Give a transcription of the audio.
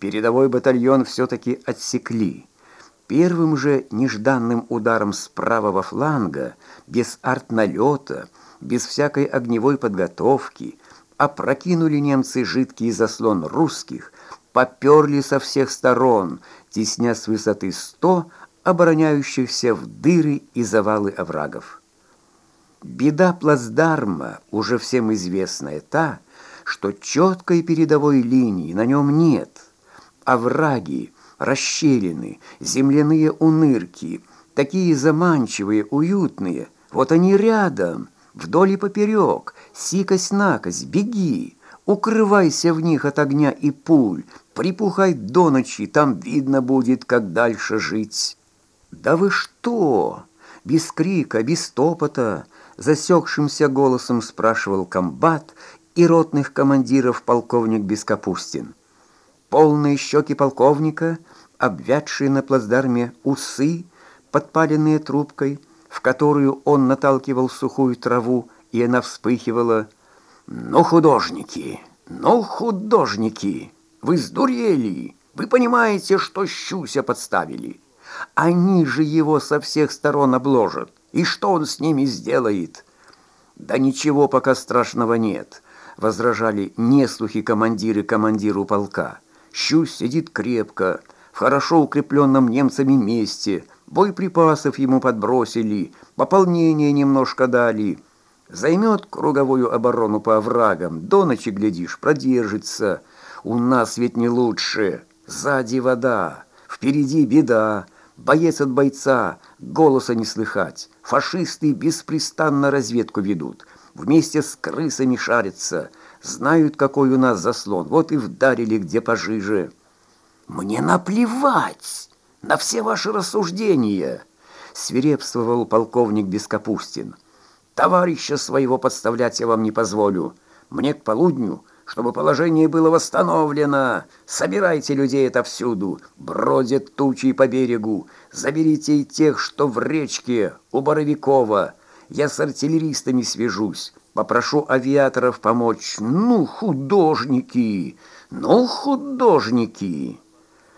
Передовой батальон все-таки отсекли. Первым же нежданным ударом с правого фланга, без артналета, без всякой огневой подготовки, опрокинули немцы жидкий заслон русских, поперли со всех сторон, тесня с высоты сто обороняющихся в дыры и завалы оврагов. Беда плацдарма уже всем известная та, что четкой передовой линии на нем нет. Овраги, расщелины, земляные унырки, такие заманчивые, уютные, вот они рядом, вдоль и поперек, сикось-накось, беги, укрывайся в них от огня и пуль, припухай до ночи, там видно будет, как дальше жить». «Да вы что?» Без крика, без топота, засекшимся голосом спрашивал комбат и ротных командиров полковник Бескапустин. Полные щеки полковника, обвядшие на плацдарме усы, подпаленные трубкой, в которую он наталкивал сухую траву, и она вспыхивала. «Ну, художники! Ну, художники! Вы сдурели! Вы понимаете, что щуся подставили!» Они же его со всех сторон обложат. И что он с ними сделает? Да ничего пока страшного нет, возражали неслухи командиры командиру полка. Щусь сидит крепко, в хорошо укрепленном немцами месте, боеприпасов ему подбросили, пополнение немножко дали. Займет круговую оборону по оврагам, до ночи, глядишь, продержится. У нас ведь не лучше. Сзади вода, впереди беда, Боец от бойца, голоса не слыхать. Фашисты беспрестанно разведку ведут. Вместе с крысами шарятся. Знают, какой у нас заслон. Вот и вдарили где пожиже. Мне наплевать на все ваши рассуждения, свирепствовал полковник Бескапустин. Товарища своего подставлять я вам не позволю. Мне к полудню чтобы положение было восстановлено. Собирайте людей отовсюду, бродят тучи по берегу. Заберите и тех, что в речке у Боровикова. Я с артиллеристами свяжусь, попрошу авиаторов помочь. Ну, художники, ну, художники!»